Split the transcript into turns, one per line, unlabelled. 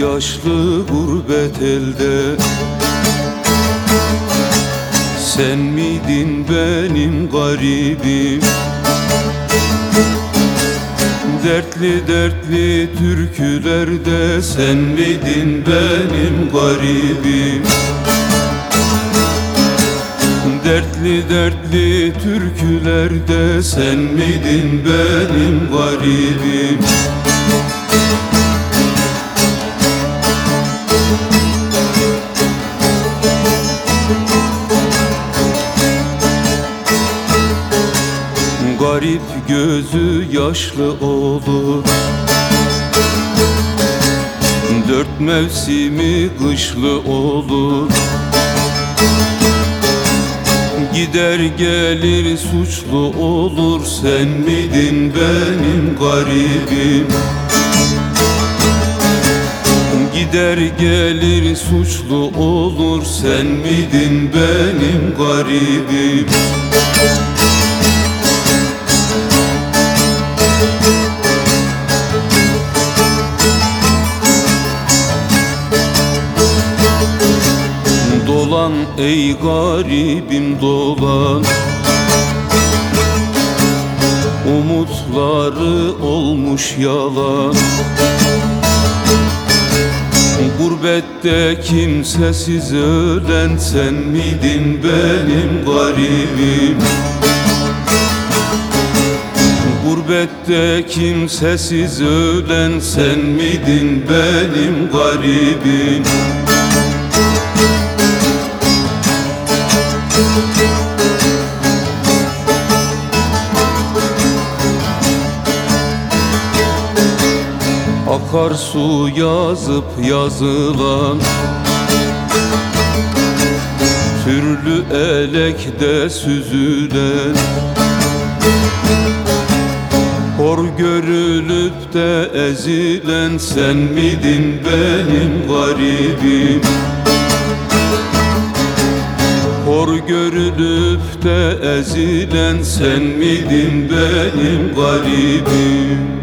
yaşlı gurbet elde. Sen miydin benim garibim? Dertli dertli türkülerde Sen miydin benim garibim? Dertli dertli türkülerde Sen miydin benim garibim Garip gözü yaşlı olur. Dört mevsimi kışlı olur. Gider gelir suçlu olur. Sen miydin benim garibim? Gider gelir suçlu olur. Sen miydin benim garibim Dolan ey garibim dolan. Umutları olmuş yalan. Gurbette kimsesiz ölen sen miydin benim garibim? Gurbette kimsesiz ölen sen miydin benim garibim Akarsu yazıp yazılan Türlü elekte süzülen Hor görülüp de ezilen Sen miydin benim garibim Hor görülüp de ezilen Sen miydin benim garibim